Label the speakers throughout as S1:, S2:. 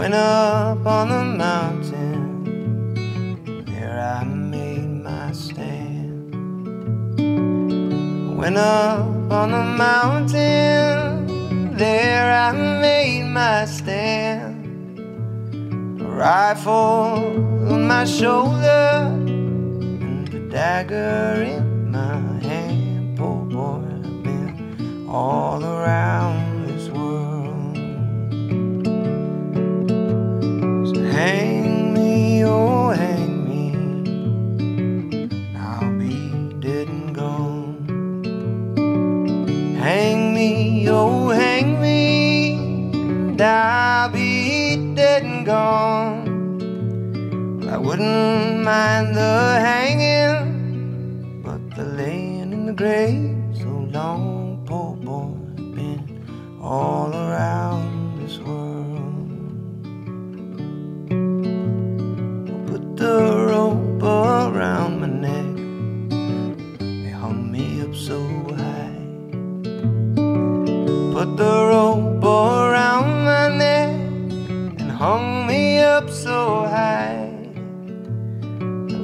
S1: Went up on the mountain, there I made my stand. Went up on the mountain, there I made my stand. A rifle on my shoulder, and a dagger in my hand. Poor boy, I've been all around. Hang me, oh, hang me. I'll be dead and gone. Hang me, oh, hang me. And I'll be dead and gone. I wouldn't mind the hanging, but the laying in the grave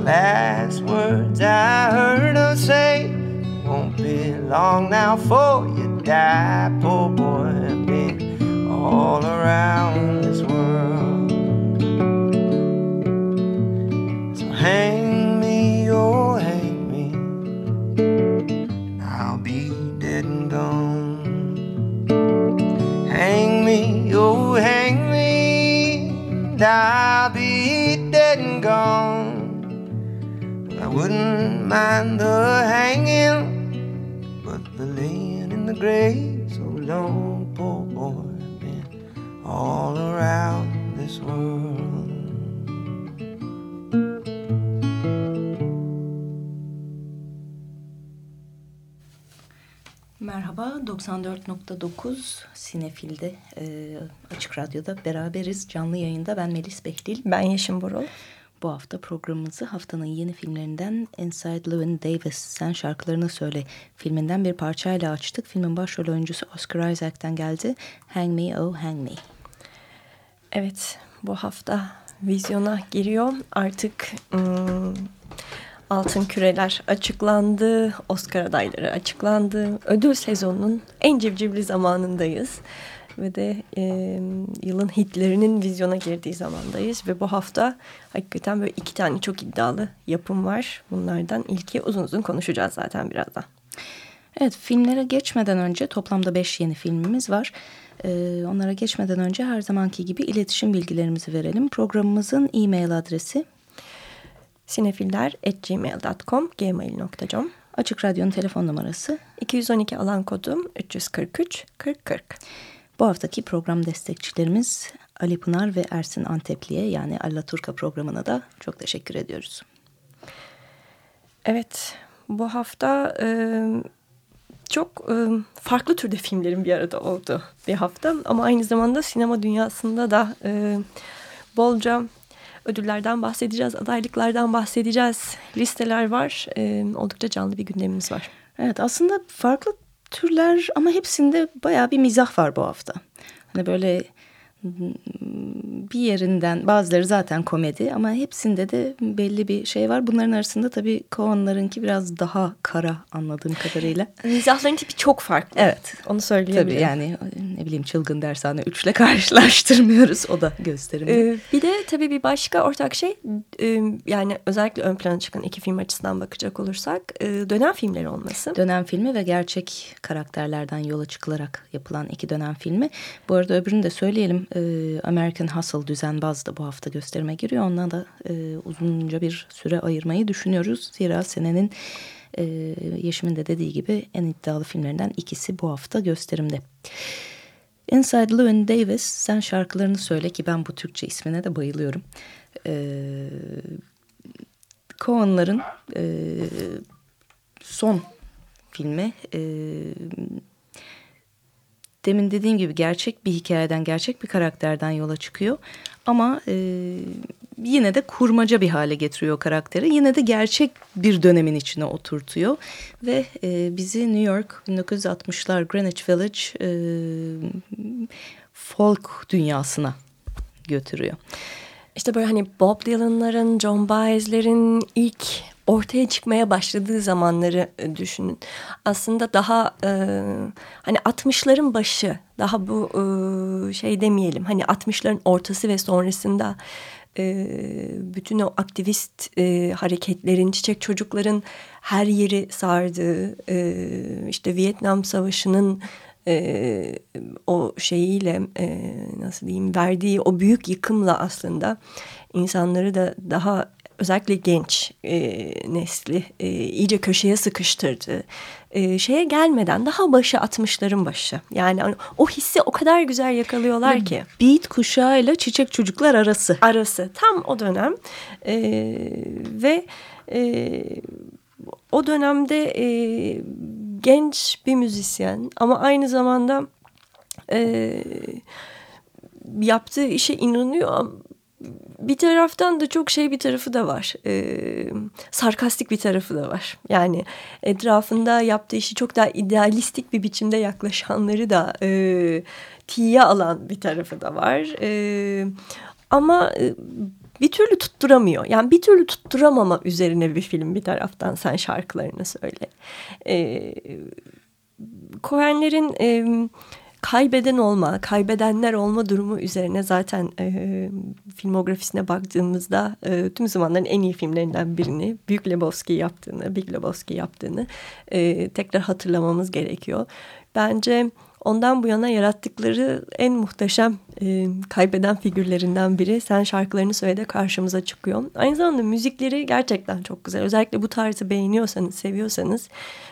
S1: last words I heard her say won't be long now for you die, poor boy. Been all around this world. So hang me, oh, hang me. I'll be dead and gone. Hang me, oh, hang me. I'll be dead and gone. Wouldn't mind the hanging, but the laying in the grave so long, poor boy, been all around this world.
S2: Merhaba, 94.9 Sinefil'de e, Açık Radyo'da beraberiz. Canlı yayında ben Melis Behlil.
S3: Ben Yeşim Borul.
S2: Bu hafta programımızı haftanın yeni filmlerinden Inside Llewyn Davis Sen Şarkılarını Söyle filminden bir parçayla açtık. Filmin başrol oyuncusu Oscar Isaac'ten geldi. Hang Me Oh Hang Me.
S3: Evet, bu hafta vizyona giriyor. Artık... Iı, Altın Küreler açıklandı, Oscar adayları açıklandı. Ödül sezonunun en civcivli zamanındayız. Ve de e, yılın hitlerinin vizyona girdiği zamandayız. Ve bu hafta hakikaten böyle iki tane çok iddialı yapım var. Bunlardan ilki uzun uzun konuşacağız zaten birazdan.
S2: Evet filmlere geçmeden önce toplamda beş yeni filmimiz var. Ee, onlara geçmeden önce her zamanki gibi iletişim bilgilerimizi verelim. Programımızın e-mail adresi
S3: sinefiller.gmail.com gmail.com
S2: Açık Radyo'nun telefon numarası
S3: 212 alan kodum 343 40 40.
S2: Bu haftaki program destekçilerimiz Ali Pınar ve Ersin Antepli'ye yani Alla Turka programına da çok teşekkür ediyoruz.
S3: Evet bu hafta e, çok e, farklı türde filmlerin bir arada olduğu bir hafta. Ama aynı zamanda sinema dünyasında da e, bolca ödüllerden bahsedeceğiz, adaylıklardan bahsedeceğiz. Listeler var, e, oldukça canlı bir gündemimiz var.
S2: Evet aslında farklı türler ama hepsinde baya bir mizah var bu hafta. Hani böyle bir yerinden bazıları zaten komedi ama hepsinde de belli bir şey var. Bunların arasında tabii Coen'larınki biraz daha kara anladığım kadarıyla.
S3: Mizahların tipi çok farklı.
S2: Evet.
S3: Onu söyleyebilirim.
S2: Tabii yani ne bileyim çılgın dershane üçle karşılaştırmıyoruz o da gösterimde.
S3: Ee, bir de tabii bir başka ortak şey e, yani özellikle ön plana çıkan iki film açısından bakacak olursak e, dönem filmleri olması.
S2: Dönem filmi ve gerçek karakterlerden yola çıkılarak yapılan iki dönem filmi. Bu arada öbürünü de söyleyelim e, American Hustle düzenbaz da bu hafta gösterime giriyor. Ondan da e, uzunca bir süre ayırmayı düşünüyoruz. Zira senenin e, Yeşim'in de dediği gibi en iddialı filmlerinden ikisi bu hafta gösterimde. Inside Llewyn Davis sen şarkılarını söyle ki ben bu Türkçe ismine de bayılıyorum. Ee, Coen'ların e, son filmi e, demin dediğim gibi gerçek bir hikayeden, gerçek bir karakterden yola çıkıyor. Ama e, yine de kurmaca bir hale getiriyor karakteri. Yine de gerçek bir dönemin içine oturtuyor. Ve e, bizi New York 1960'lar Greenwich Village e, folk dünyasına götürüyor.
S3: İşte böyle hani Bob Dylan'ların, John Baez'lerin ilk ortaya çıkmaya başladığı zamanları e, düşünün. Aslında daha e, hani 60'ların başı daha bu e, şey demeyelim hani 60'ların ortası ve sonrasında e, bütün o aktivist e, hareketlerin çiçek çocukların her yeri sardığı e, işte Vietnam Savaşı'nın e, o şeyiyle e, nasıl diyeyim verdiği o büyük yıkımla aslında insanları da daha özellikle genç e, nesli e, iyice köşeye sıkıştırdı. E, şeye gelmeden daha başı 60'ların başı. Yani hani o hissi o kadar güzel yakalıyorlar ki.
S2: Beat kuşağıyla çiçek çocuklar arası.
S3: Arası tam o dönem e, ve e, o dönemde e, genç bir müzisyen ama aynı zamanda e, yaptığı işe inanıyor bir taraftan da çok şey bir tarafı da var. E, sarkastik bir tarafı da var. Yani etrafında yaptığı işi çok daha idealistik bir biçimde yaklaşanları da e, tiye alan bir tarafı da var. E, ama e, bir türlü tutturamıyor. Yani bir türlü tutturamama üzerine bir film bir taraftan sen şarkılarını söyle. E, Cohen'lerin... E, kaybeden olma, kaybedenler olma durumu üzerine zaten e, filmografisine baktığımızda e, tüm zamanların en iyi filmlerinden birini Büyük Lebowski yaptığını, Big Lebowski yaptığını e, tekrar hatırlamamız gerekiyor. Bence ondan bu yana yarattıkları en muhteşem e, kaybeden figürlerinden biri. Sen şarkılarını söyle de karşımıza çıkıyor. Aynı zamanda müzikleri gerçekten çok güzel. Özellikle bu tarzı beğeniyorsanız, seviyorsanız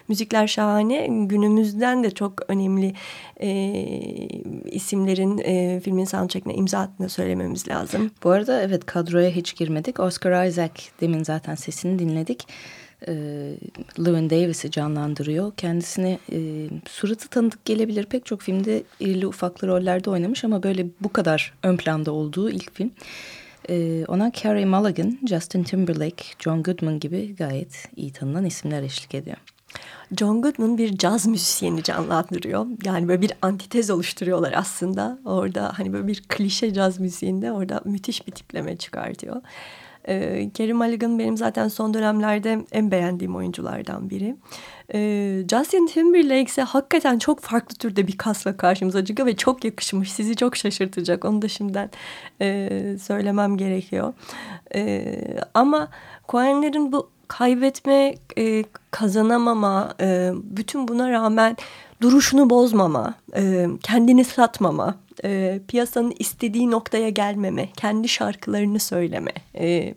S3: müzikler şahane. Günümüzden de çok önemli e, isimlerin e, filmin soundtrack'ine imza attığını söylememiz lazım.
S2: Bu arada evet kadroya hiç girmedik. Oscar Isaac demin zaten sesini dinledik e, Llewyn Davis'i canlandırıyor. Kendisine e, suratı tanıdık gelebilir. Pek çok filmde irili ufaklı rollerde oynamış ama böyle bu kadar ön planda olduğu ilk film. E, ona Carey Mulligan, Justin Timberlake, John Goodman gibi gayet iyi tanınan isimler eşlik ediyor.
S3: John Goodman bir caz müzisyeni canlandırıyor. Yani böyle bir antitez oluşturuyorlar aslında. Orada hani böyle bir klişe caz müziğinde orada müthiş bir tipleme çıkartıyor. E, Kerry Mulligan benim zaten son dönemlerde en beğendiğim oyunculardan biri. E, Justin Timberlake ise hakikaten çok farklı türde bir kasla karşımıza çıkıyor ve çok yakışmış. Sizi çok şaşırtacak. Onu da şimdiden e, söylemem gerekiyor. E, ama Coen'lerin bu kaybetme, e, kazanamama, e, bütün buna rağmen duruşunu bozmama, e, kendini satmama, e, piyasanın istediği noktaya gelmeme, kendi şarkılarını söyleme e,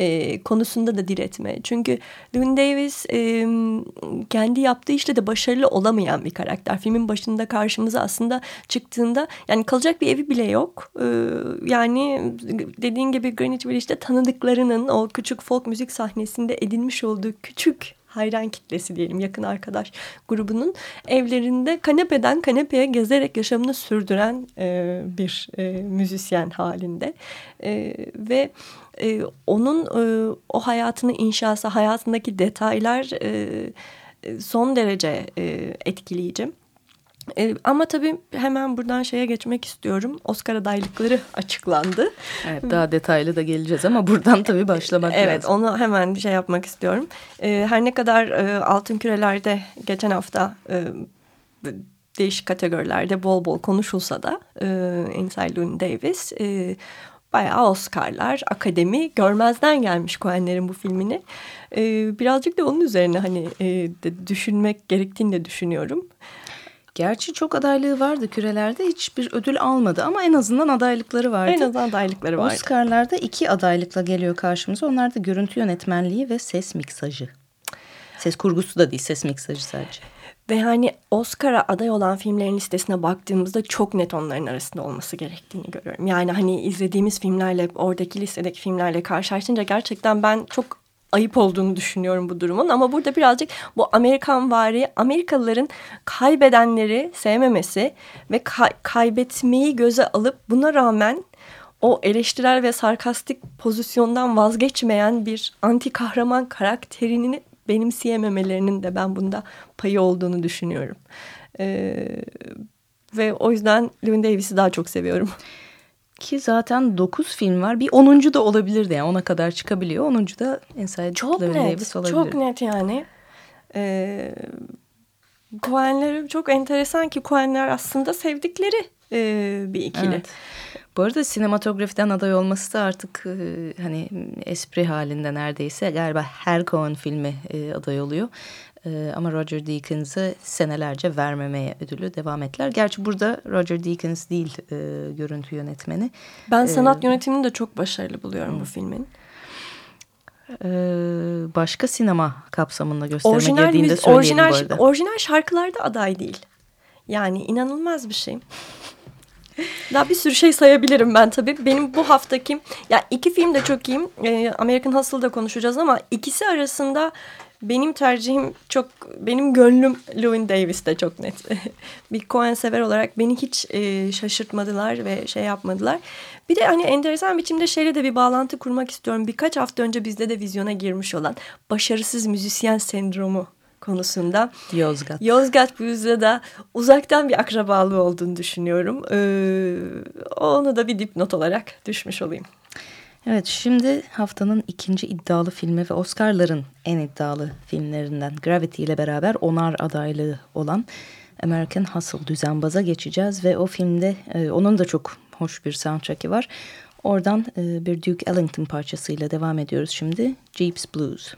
S3: e, konusunda da diretme. Çünkü Lynn Davis e, kendi yaptığı işte de başarılı olamayan bir karakter. Filmin başında karşımıza aslında çıktığında yani kalacak bir evi bile yok. E, yani dediğin gibi Greenwich Village'de tanıdıklarının o küçük folk müzik sahnesinde edinmiş olduğu küçük hayran kitlesi diyelim yakın arkadaş grubunun evlerinde kanepeden kanepeye gezerek yaşamını sürdüren e, bir e, müzisyen halinde e, ve e, onun e, o hayatını inşası hayatındaki detaylar e, son derece e, etkileyici. E, ama tabii hemen buradan şeye geçmek istiyorum. Oscar adaylıkları açıklandı.
S2: Evet daha detaylı da geleceğiz ama buradan tabii başlamak
S3: evet,
S2: lazım.
S3: Evet onu hemen şey yapmak istiyorum. E, her ne kadar e, altın kürelerde geçen hafta e, değişik kategorilerde bol bol konuşulsa da e, Inside Llewyn Davis e, bayağı Oscar'lar, akademi görmezden gelmiş Coen'lerin bu filmini. E, birazcık da onun üzerine hani e, de düşünmek gerektiğini de düşünüyorum.
S2: Gerçi çok adaylığı vardı kürelerde hiçbir ödül almadı ama en azından adaylıkları vardı.
S3: En azından adaylıkları vardı.
S2: Oscar'larda iki adaylıkla geliyor karşımıza. Onlar da görüntü yönetmenliği ve ses miksajı. Ses kurgusu da değil ses miksajı sadece.
S3: Ve hani Oscar'a aday olan filmlerin listesine baktığımızda çok net onların arasında olması gerektiğini görüyorum. Yani hani izlediğimiz filmlerle oradaki listedeki filmlerle karşılaştırınca gerçekten ben çok ayıp olduğunu düşünüyorum bu durumun. Ama burada birazcık bu Amerikan vari Amerikalıların kaybedenleri sevmemesi ve kay kaybetmeyi göze alıp buna rağmen o eleştirel ve sarkastik pozisyondan vazgeçmeyen bir anti kahraman karakterini benimseyememelerinin de ben bunda payı olduğunu düşünüyorum. Ee, ve o yüzden Lewin Davis'i daha çok seviyorum.
S2: Ki zaten 9 film var. Bir 10. da olabilirdi yani ona kadar çıkabiliyor. 10. da Inside
S3: çok
S2: Llewyn
S3: net,
S2: Davis olabilir.
S3: Çok net yani. Ee, çok enteresan ki Coen'ler aslında sevdikleri e, bir ikili. Evet.
S2: Bu arada sinematografiden aday olması da artık e, hani espri halinde neredeyse galiba her Coen filmi e, aday oluyor. E, ama Roger Deakins senelerce vermemeye ödülü devam ettiler. Gerçi burada Roger Deakins değil e, görüntü yönetmeni.
S3: Ben sanat ee, yönetimini de çok başarılı buluyorum hı. bu filmin.
S2: Ee, başka sinema kapsamında gösterime orijinal girdiğinde söyleyelim
S3: orijinal,
S2: bu arada.
S3: Orijinal şarkılarda aday değil. Yani inanılmaz bir şey. Daha bir sürü şey sayabilirim ben tabii. Benim bu haftaki ya iki film de çok iyiyim. Ee, American Hustle'da konuşacağız ama ikisi arasında benim tercihim çok, benim gönlüm Llewyn Davis'te çok net. bir Coen sever olarak beni hiç e, şaşırtmadılar ve şey yapmadılar. Bir de hani enteresan biçimde şeyle de bir bağlantı kurmak istiyorum. Birkaç hafta önce bizde de vizyona girmiş olan başarısız müzisyen sendromu konusunda.
S2: Yozgat.
S3: Yozgat Blues'la da uzaktan bir akrabalığı olduğunu düşünüyorum. Ee, onu da bir dipnot olarak düşmüş olayım.
S2: Evet şimdi haftanın ikinci iddialı filmi ve Oscar'ların en iddialı filmlerinden Gravity ile beraber onar adaylığı olan American Hustle düzenbaza geçeceğiz ve o filmde e, onun da çok hoş bir soundtrack'i var. Oradan e, bir Duke Ellington parçasıyla devam ediyoruz şimdi Jeeps Blues.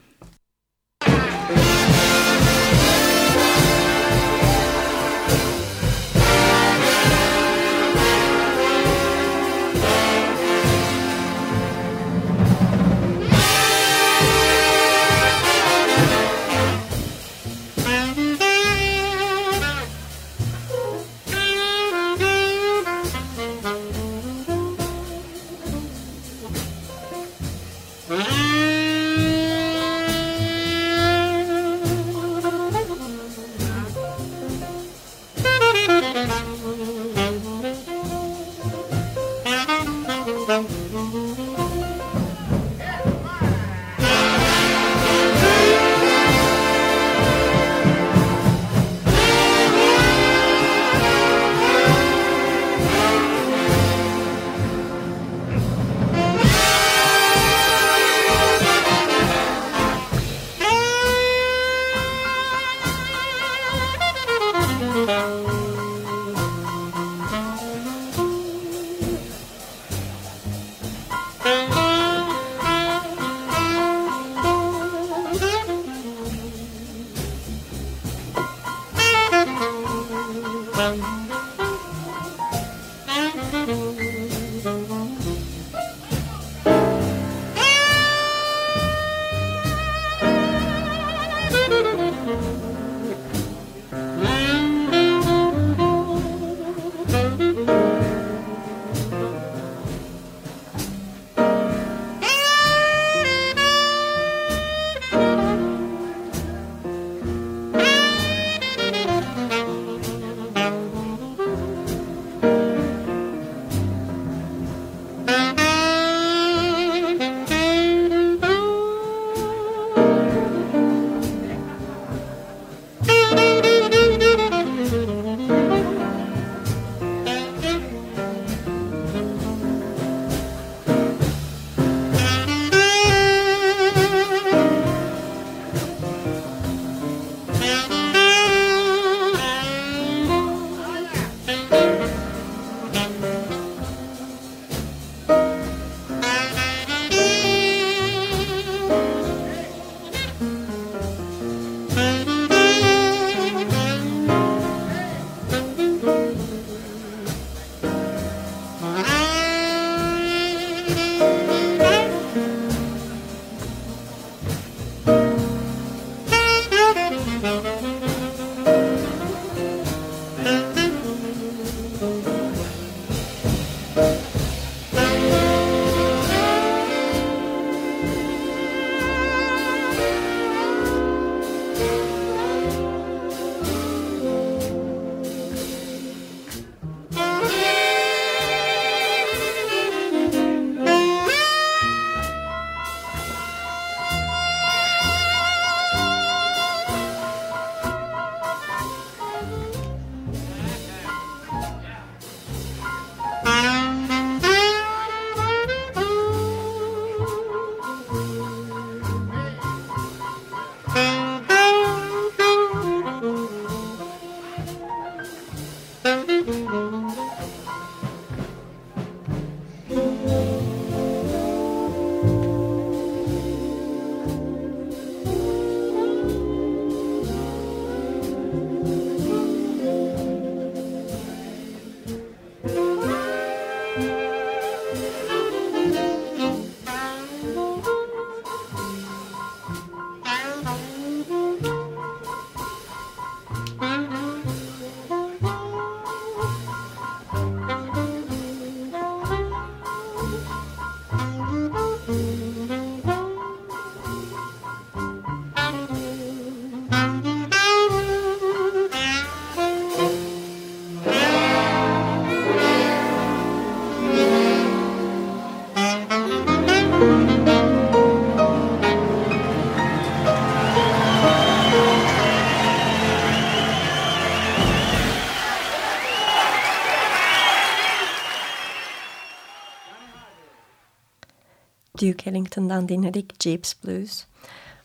S3: Duke Ellington'dan dinledik Jeeps Blues.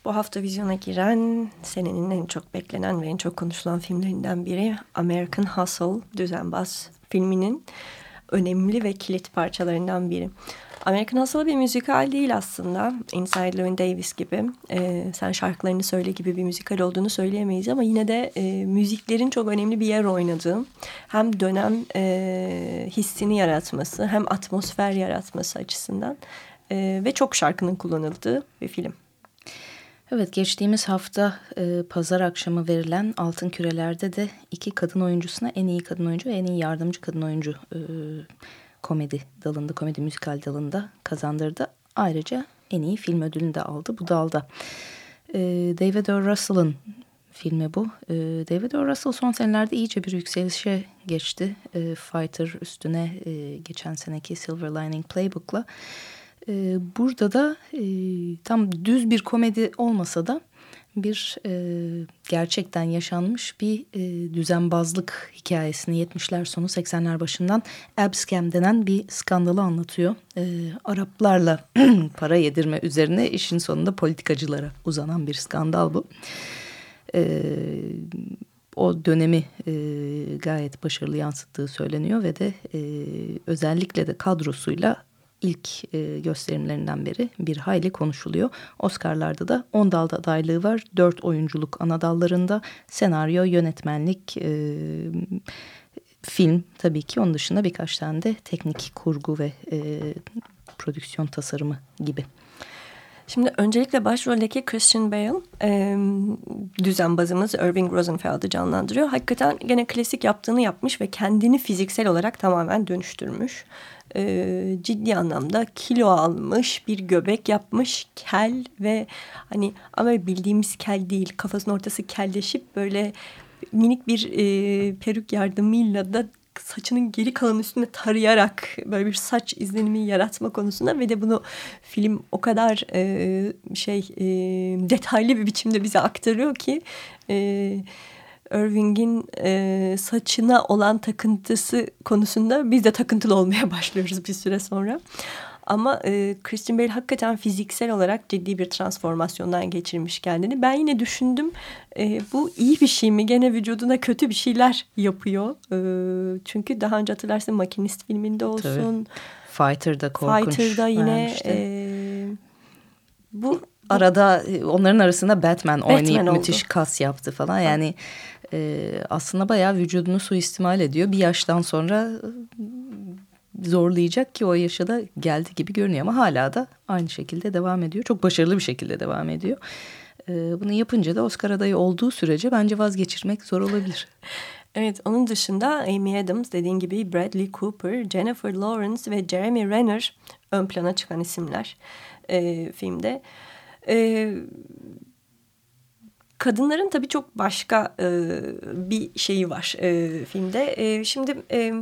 S3: Bu hafta vizyona giren senenin en çok beklenen ve en çok konuşulan filmlerinden biri American Hustle, Düzenbaz filminin önemli ve kilit parçalarından biri. American Hustle bir müzikal değil aslında. Inside Llewyn Davis gibi. E, sen şarkılarını söyle gibi bir müzikal olduğunu söyleyemeyiz ama yine de e, müziklerin çok önemli bir yer oynadığı hem dönem e, hissini yaratması hem atmosfer yaratması açısından e, ve çok şarkının kullanıldığı bir film.
S2: Evet geçtiğimiz hafta e, pazar akşamı verilen Altın Küreler'de de iki kadın oyuncusuna en iyi kadın oyuncu ve en iyi yardımcı kadın oyuncu e, komedi dalında, komedi müzikal dalında kazandırdı. Ayrıca en iyi film ödülünü de aldı bu dalda. E, David O. Russell'ın filmi bu. E, David O. Russell son senelerde iyice bir yükselişe geçti. E, Fighter üstüne e, geçen seneki Silver Lining Playbook'la. Ee, burada da e, tam düz bir komedi olmasa da bir e, gerçekten yaşanmış bir e, düzenbazlık hikayesini 70'ler sonu 80'ler başından Abscam denen bir skandalı anlatıyor. E, Araplarla para yedirme üzerine işin sonunda politikacılara uzanan bir skandal bu. E, o dönemi e, gayet başarılı yansıttığı söyleniyor ve de e, özellikle de kadrosuyla ilk e, gösterimlerinden beri bir hayli konuşuluyor. Oscar'larda da 10 dalda adaylığı var. 4 oyunculuk ana dallarında senaryo, yönetmenlik, e, film tabii ki. Onun dışında birkaç tane de teknik kurgu ve e, prodüksiyon tasarımı gibi.
S3: Şimdi öncelikle başroldeki Christian Bale e, düzenbazımız Irving Rosenfeld'ı canlandırıyor. Hakikaten gene klasik yaptığını yapmış ve kendini fiziksel olarak tamamen dönüştürmüş e, ciddi anlamda kilo almış bir göbek yapmış kel ve hani ama bildiğimiz kel değil kafasının ortası kelleşip böyle minik bir e, peruk yardımıyla da saçının geri kalan üstüne tarayarak böyle bir saç izlenimi yaratma konusunda ve de bunu film o kadar e, şey e, detaylı bir biçimde bize aktarıyor ki e, Irving'in e, saçına olan takıntısı konusunda biz de takıntılı olmaya başlıyoruz bir süre sonra. Ama e, Christian Bale hakikaten fiziksel olarak ciddi bir transformasyondan geçirmiş kendini. Ben yine düşündüm e, bu iyi bir şey mi? Gene vücuduna kötü bir şeyler yapıyor. E, çünkü daha önce hatırlarsın Makinist filminde olsun.
S2: Tabii. Fighter'da korkunç.
S3: Fighter'da yine e,
S2: bu arada e, onların arasında Batman, Batman oynayıp oldu. müthiş kas yaptı falan. Yani e, aslında bayağı vücudunu suistimal ediyor. Bir yaştan sonra zorlayacak ki o yaşa da geldi gibi görünüyor ama hala da aynı şekilde devam ediyor. Çok başarılı bir şekilde devam ediyor. E, bunu yapınca da Oscar adayı olduğu sürece bence vazgeçirmek zor olabilir.
S3: Evet onun dışında Amy Adams dediğin gibi Bradley Cooper, Jennifer Lawrence ve Jeremy Renner ön plana çıkan isimler e, filmde. E, kadınların tabii çok başka e, bir şeyi var e, filmde. E, şimdi e,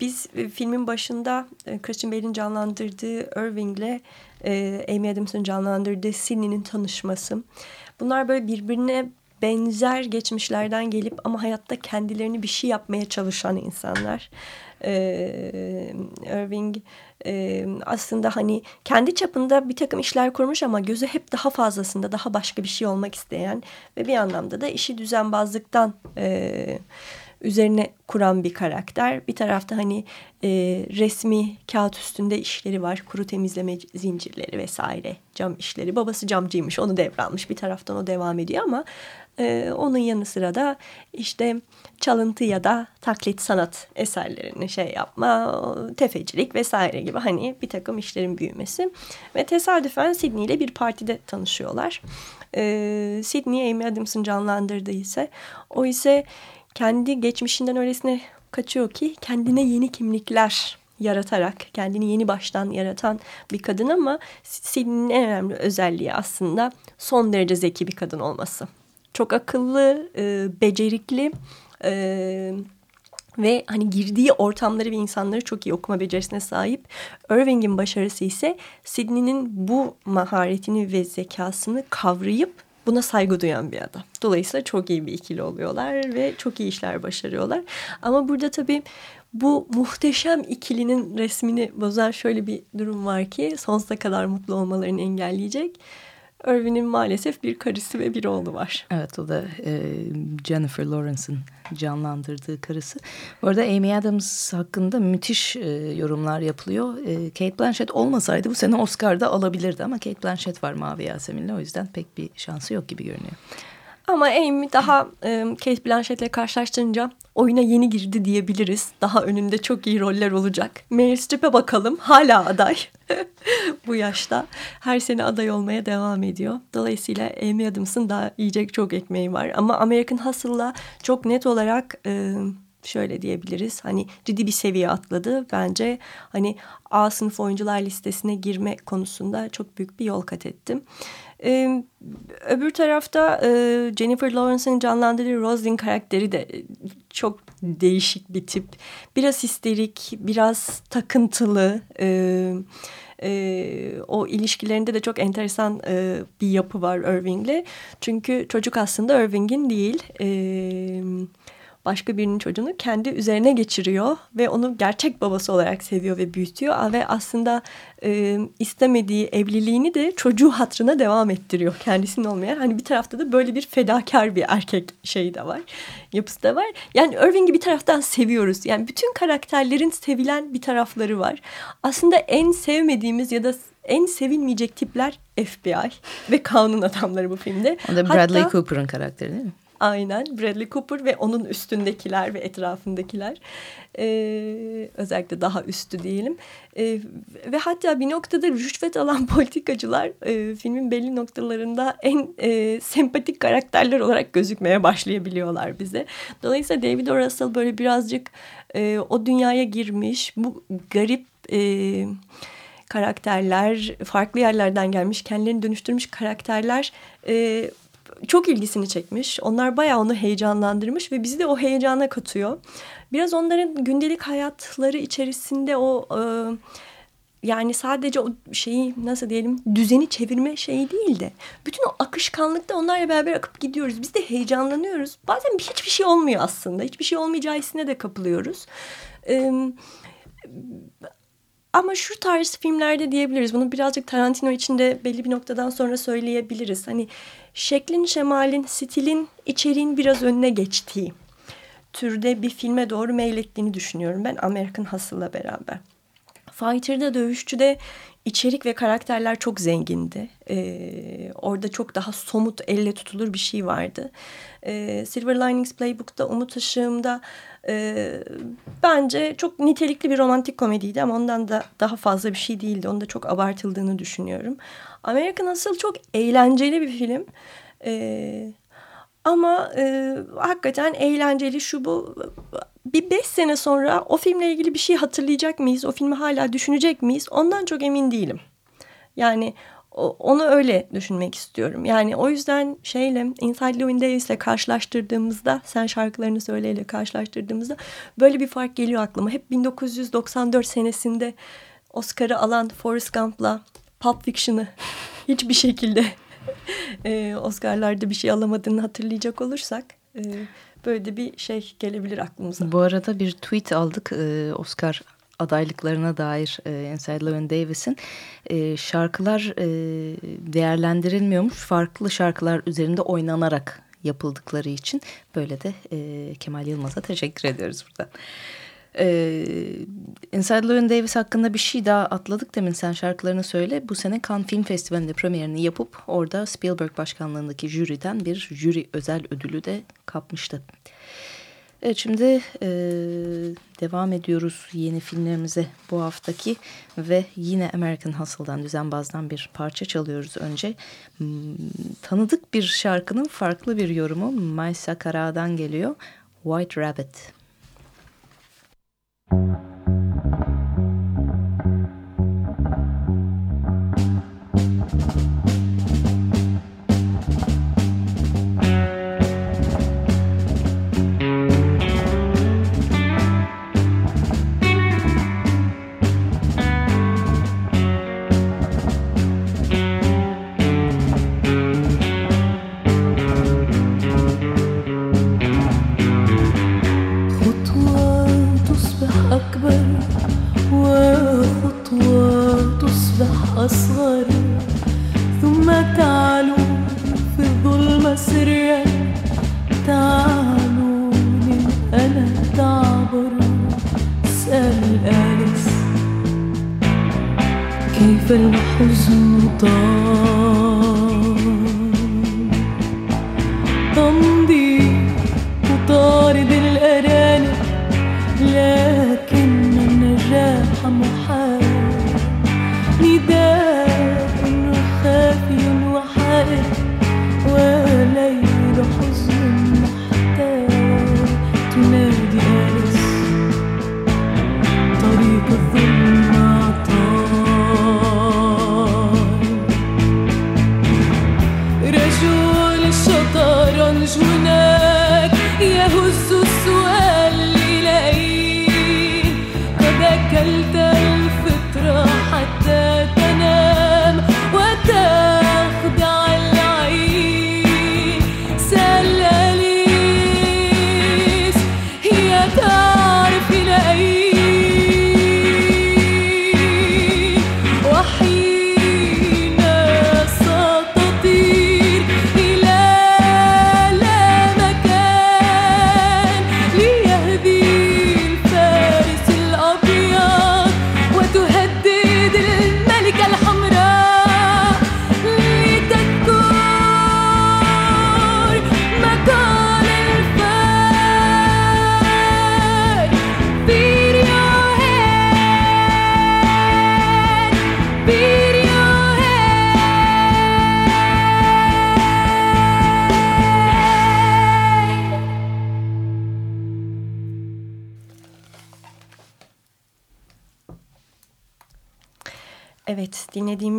S3: biz e, filmin başında e, Christian Bale'in canlandırdığı Irving'le e, Amy Adams'ın canlandırdığı Sidney'nin tanışması. Bunlar böyle birbirine benzer geçmişlerden gelip ama hayatta kendilerini bir şey yapmaya çalışan insanlar. Ee, Irving e, aslında hani kendi çapında bir takım işler kurmuş ama gözü hep daha fazlasında daha başka bir şey olmak isteyen ve bir anlamda da işi düzenbazlıktan e, üzerine kuran bir karakter. Bir tarafta hani e, resmi kağıt üstünde işleri var. Kuru temizleme zincirleri vesaire cam işleri. Babası camcıymış onu devralmış bir taraftan o devam ediyor ama e, onun yanı sıra da işte çalıntı ya da taklit sanat eserlerini şey yapma, tefecilik vesaire gibi hani bir takım işlerin büyümesi. Ve tesadüfen Sidney ile bir partide tanışıyorlar. E, Sidney Amy Adams'ın canlandırdığı ise o ise kendi geçmişinden öylesine kaçıyor ki kendine yeni kimlikler yaratarak kendini yeni baştan yaratan bir kadın ama Sidney'nin en önemli özelliği aslında son derece zeki bir kadın olması. Çok akıllı, e, becerikli e, ve hani girdiği ortamları ve insanları çok iyi okuma becerisine sahip. Irving'in başarısı ise Sidney'nin bu maharetini ve zekasını kavrayıp buna saygı duyan bir adam. Dolayısıyla çok iyi bir ikili oluyorlar ve çok iyi işler başarıyorlar. Ama burada tabii bu muhteşem ikilinin resmini bozan şöyle bir durum var ki sonsuza kadar mutlu olmalarını engelleyecek. Irvin'in maalesef bir karısı ve bir oğlu var.
S2: Evet o da e, Jennifer Lawrence'ın canlandırdığı karısı. Bu arada Amy Adams hakkında müthiş e, yorumlar yapılıyor. E, Kate Blanchett olmasaydı bu sene Oscar'da alabilirdi ama Kate Blanchett var Mavi Yasemin'le o yüzden pek bir şansı yok gibi görünüyor.
S3: Ama Amy daha e, Kate Blanchett'le karşılaştırınca oyuna yeni girdi diyebiliriz. Daha önünde çok iyi roller olacak. Meryl Streep'e bakalım hala aday. Bu yaşta her sene aday olmaya devam ediyor. Dolayısıyla Amy Adams'ın daha yiyecek çok ekmeği var. Ama American Hustle'la çok net olarak... E, şöyle diyebiliriz. Hani ciddi bir seviye atladı. Bence hani A sınıf oyuncular listesine girme konusunda çok büyük bir yol kat ettim. Ee, öbür tarafta e, Jennifer Lawrence'ın canlandırdığı Rosalind karakteri de çok değişik bir tip. Biraz histerik, biraz takıntılı. E, e, o ilişkilerinde de çok enteresan e, bir yapı var Irving'le. Çünkü çocuk aslında Irving'in değil. Evet başka birinin çocuğunu kendi üzerine geçiriyor ve onu gerçek babası olarak seviyor ve büyütüyor ve aslında e, istemediği evliliğini de çocuğu hatrına devam ettiriyor kendisinin olmayan. Hani bir tarafta da böyle bir fedakar bir erkek şeyi de var, yapısı da var. Yani Irving'i bir taraftan seviyoruz. Yani bütün karakterlerin sevilen bir tarafları var. Aslında en sevmediğimiz ya da en sevilmeyecek tipler FBI ve kanun adamları bu filmde.
S2: O da Bradley Hatta, Cooper'ın karakteri değil mi?
S3: Aynen Bradley Cooper ve onun üstündekiler ve etrafındakiler ee, özellikle daha üstü diyelim ee, ve hatta bir noktada rüşvet alan politikacılar e, filmin belli noktalarında en e, sempatik karakterler olarak gözükmeye başlayabiliyorlar bize. Dolayısıyla David O. Russell böyle birazcık e, o dünyaya girmiş bu garip e, karakterler farklı yerlerden gelmiş kendilerini dönüştürmüş karakterler e, çok ilgisini çekmiş. Onlar bayağı onu heyecanlandırmış ve bizi de o heyecana katıyor. Biraz onların gündelik hayatları içerisinde o e, yani sadece o şeyi nasıl diyelim düzeni çevirme şeyi değil de bütün o akışkanlıkta onlarla beraber akıp gidiyoruz. Biz de heyecanlanıyoruz. Bazen hiçbir şey olmuyor aslında. Hiçbir şey olmayacağı hissine de kapılıyoruz. Ee, ama şu tarz filmlerde diyebiliriz. Bunu birazcık Tarantino için de belli bir noktadan sonra söyleyebiliriz. Hani şeklin, şemalin, stilin, içeriğin biraz önüne geçtiği türde bir filme doğru meylettiğini düşünüyorum ben American Hustle'la beraber. Fighter'da, Dövüşçü'de içerik ve karakterler çok zengindi. Ee, orada çok daha somut, elle tutulur bir şey vardı. Ee, Silver Linings Playbook'ta, Umut Işığım'da e, bence çok nitelikli bir romantik komediydi ama ondan da daha fazla bir şey değildi. Onda çok abartıldığını düşünüyorum. American Hustle çok eğlenceli bir film. Ee, ama e, hakikaten eğlenceli şu bu bir beş sene sonra o filmle ilgili bir şey hatırlayacak mıyız? O filmi hala düşünecek miyiz? Ondan çok emin değilim. Yani onu öyle düşünmek istiyorum. Yani o yüzden şeyle Inside Llewyn Davis'le karşılaştırdığımızda sen şarkılarını söyleyle karşılaştırdığımızda böyle bir fark geliyor aklıma. Hep 1994 senesinde Oscar'ı alan Forrest Gump'la Pulp Fiction'ı hiçbir şekilde e, Oscar'larda bir şey alamadığını hatırlayacak olursak e, böyle de bir şey gelebilir aklımıza.
S2: Bu arada bir tweet aldık e, Oscar adaylıklarına dair e, Inside Llewyn Davis'in e, şarkılar e, değerlendirilmiyormuş. Farklı şarkılar üzerinde oynanarak yapıldıkları için böyle de e, Kemal Yılmaz'a teşekkür ediyoruz burada. Ee, Inside Llewyn Davis hakkında bir şey daha atladık demin sen şarkılarını söyle. Bu sene Cannes Film Festivali'nde premierini yapıp orada Spielberg başkanlığındaki jüriden bir jüri özel ödülü de kapmıştı. Şimdi e, devam ediyoruz yeni filmlerimize bu haftaki ve yine American Hustle'dan düzenbazdan bir parça çalıyoruz önce. Hmm, tanıdık bir şarkının farklı bir yorumu May Sakara'dan geliyor White Rabbit.
S4: Evet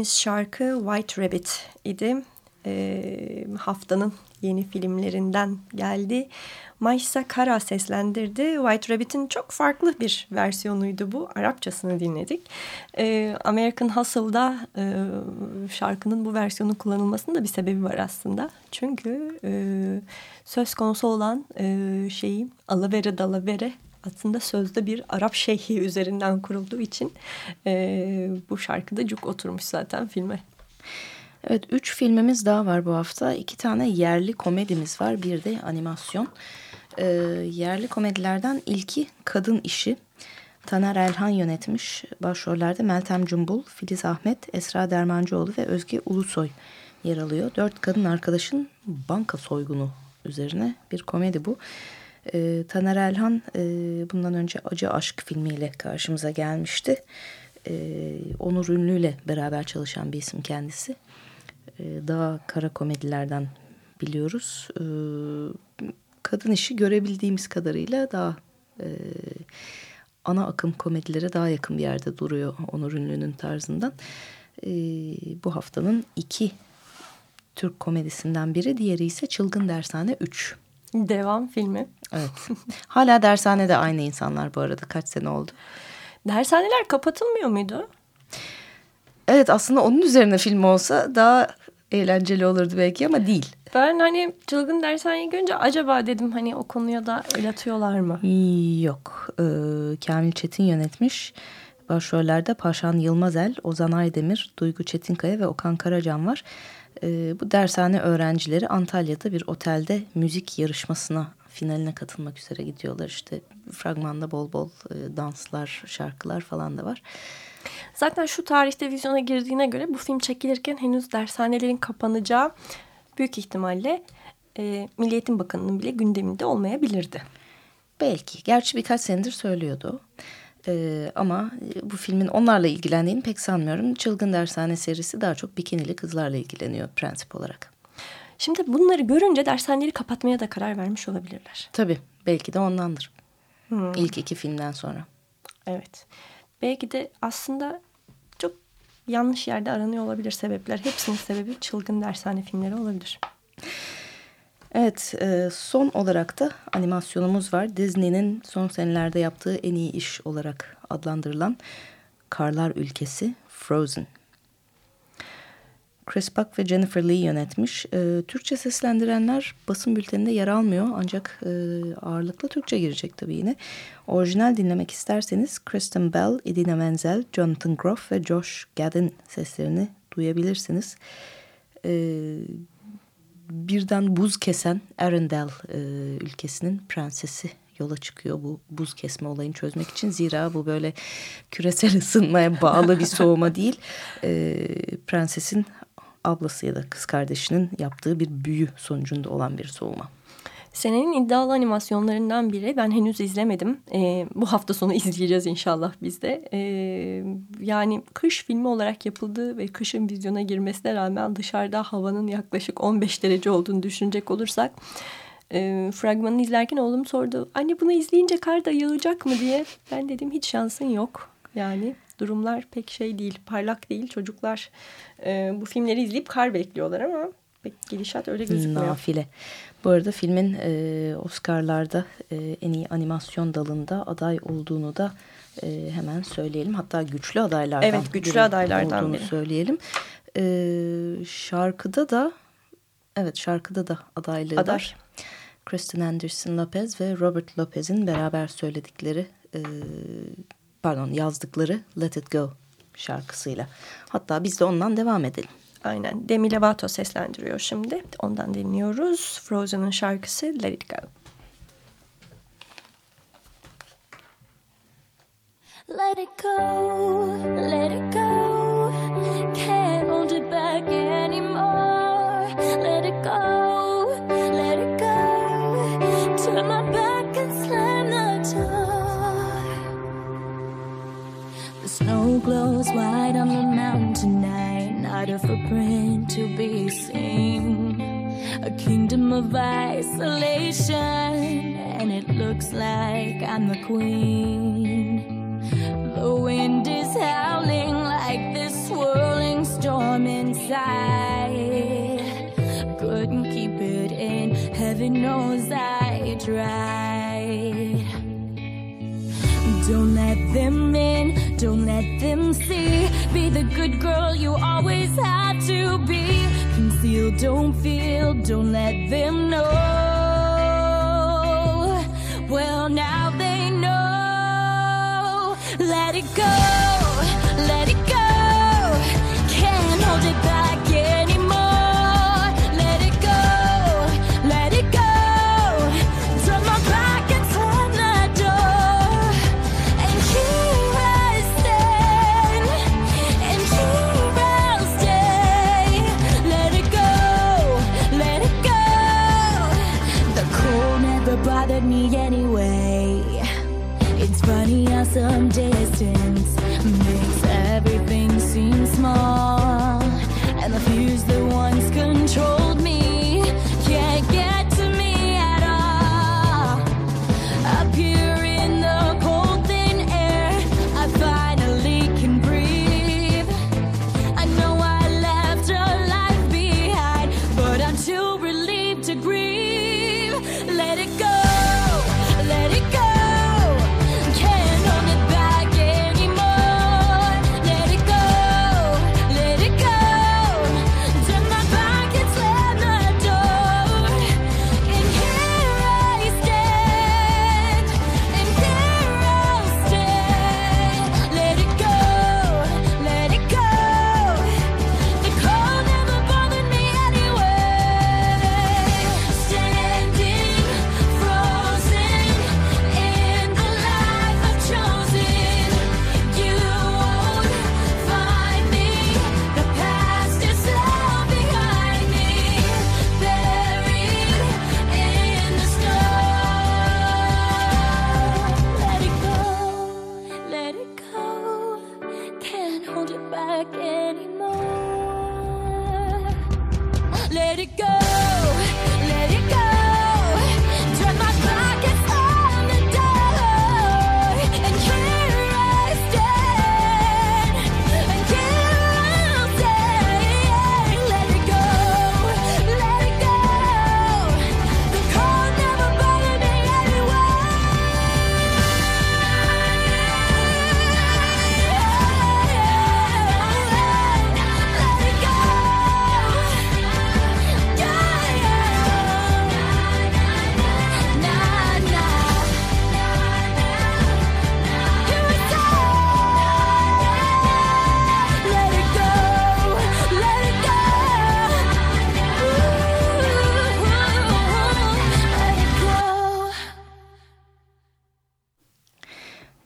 S4: dinlediğimiz şarkı White Rabbit idi. E, haftanın yeni filmlerinden geldi. Maysa Kara seslendirdi. White Rabbit'in çok farklı bir versiyonuydu bu. Arapçasını dinledik. E, American Hustle'da e, şarkının bu versiyonu kullanılmasının da bir sebebi var aslında. Çünkü e, söz konusu olan e, şeyi Alavere Dalavere aslında sözde bir Arap şeyhi üzerinden kurulduğu için e, bu şarkıda cuk oturmuş zaten filme.
S2: Evet üç filmimiz daha var bu hafta. İki tane yerli komedimiz var. Bir de animasyon. Ee, yerli komedilerden ilki Kadın İşi. Taner Elhan yönetmiş. Başrollerde Meltem Cumbul, Filiz Ahmet, Esra Dermancıoğlu ve Özge Ulusoy yer alıyor. Dört kadın arkadaşın banka soygunu üzerine bir komedi bu. E, Taner Elhan e, bundan önce Acı Aşk filmiyle karşımıza gelmişti. E, Onur Ünlü ile beraber çalışan bir isim kendisi. E, daha kara komedilerden biliyoruz. E, kadın işi görebildiğimiz kadarıyla daha e, ana akım komedilere daha yakın bir yerde duruyor Onur Ünlü'nün tarzından. E, bu haftanın iki Türk komedisinden biri, diğeri ise Çılgın Dershane 3.
S4: Devam filmi.
S2: Evet. Hala dershanede aynı insanlar bu arada. Kaç sene oldu?
S4: Dershaneler kapatılmıyor muydu?
S2: Evet aslında onun üzerine film olsa daha eğlenceli olurdu belki ama değil.
S4: Ben hani çılgın dershaneyi görünce acaba dedim hani o konuya da el atıyorlar mı?
S2: Yok. Ee, Kamil Çetin yönetmiş. Başrollerde Paşan Yılmazel, Ozan Aydemir, Duygu Çetinkaya ve Okan Karacan var. E, bu dershane öğrencileri Antalya'da bir otelde müzik yarışmasına finaline katılmak üzere gidiyorlar. İşte fragmanda bol bol e, danslar, şarkılar falan da var.
S5: Zaten şu tarihte vizyona girdiğine göre bu film çekilirken henüz dershanelerin kapanacağı büyük ihtimalle e, Milliyetin Bakanı'nın bile gündeminde olmayabilirdi.
S2: Belki. Gerçi birkaç senedir söylüyordu. Ee, ama bu filmin onlarla ilgilendiğini pek sanmıyorum. Çılgın Dershane serisi daha çok bikinili kızlarla ilgileniyor prensip olarak.
S5: Şimdi bunları görünce dershaneleri kapatmaya da karar vermiş olabilirler.
S2: Tabii. Belki de ondandır. Hmm. İlk iki filmden sonra.
S5: Evet. Belki de aslında çok yanlış yerde aranıyor olabilir sebepler. Hepsinin sebebi çılgın dershane filmleri olabilir.
S2: Evet, e, son olarak da animasyonumuz var. Disney'nin son senelerde yaptığı en iyi iş olarak adlandırılan Karlar Ülkesi Frozen. Chris Buck ve Jennifer Lee yönetmiş. E, Türkçe seslendirenler basın bülteninde yer almıyor ancak e, ağırlıklı Türkçe girecek tabii yine. Orijinal dinlemek isterseniz Kristen Bell, Idina Menzel, Jonathan Groff ve Josh Gadin seslerini duyabilirsiniz. E, birden buz kesen Arendelle e, ülkesinin prensesi yola çıkıyor bu buz kesme olayını çözmek için. Zira bu böyle küresel ısınmaya bağlı bir soğuma değil. E, prensesin ablası ya da kız kardeşinin yaptığı bir büyü sonucunda olan bir soğuma.
S5: Senenin iddialı animasyonlarından biri. Ben henüz izlemedim. Ee, bu hafta sonu izleyeceğiz inşallah biz de. Ee, yani kış filmi olarak yapıldığı ve kışın vizyona girmesine rağmen dışarıda havanın yaklaşık 15 derece olduğunu düşünecek olursak... E, fragmanını izlerken oğlum sordu. Anne bunu izleyince kar da yağacak mı diye. Ben dedim hiç şansın yok. Yani durumlar pek şey değil, parlak değil. Çocuklar e, bu filmleri izleyip kar bekliyorlar ama pek gelişat öyle gözükmüyor.
S2: Nafile. Bu arada filmin e, Oscar'larda e, en iyi animasyon dalında aday olduğunu da e, hemen söyleyelim. Hatta güçlü adaylardan
S5: evet, güçlü adaylardan
S2: olduğunu
S5: biri.
S2: söyleyelim. E, şarkıda da evet şarkıda da adaylığı Aday. var. Kristen Anderson Lopez ve Robert Lopez'in beraber söyledikleri e, pardon yazdıkları Let It Go şarkısıyla. Hatta biz de ondan devam edelim.
S5: Aynen. Demi Lovato seslendiriyor şimdi. Ondan dinliyoruz. Frozen'ın şarkısı Let It Go. Let it go, let it go.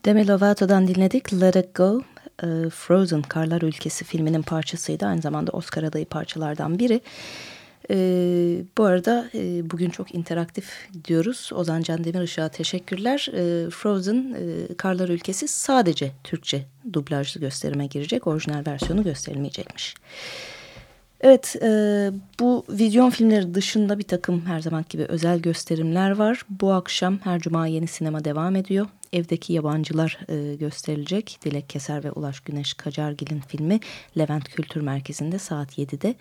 S2: Demi Lovato'dan dinledik Let It Go. E, Frozen, Karlar Ülkesi filminin parçasıydı. Aynı zamanda Oscar adayı parçalardan biri. E, bu arada e, bugün çok interaktif diyoruz. Ozan Can Demirışık'a teşekkürler. Frozen, Karlar Ülkesi sadece Türkçe dublajlı gösterime girecek. Orijinal versiyonu gösterilmeyecekmiş. Evet, e, bu vizyon filmleri dışında bir takım her zaman gibi özel gösterimler var. Bu akşam her cuma yeni sinema devam ediyor. Evdeki Yabancılar e, gösterilecek. Dilek Keser ve Ulaş Güneş Kacargil'in filmi Levent Kültür Merkezi'nde saat 7'de.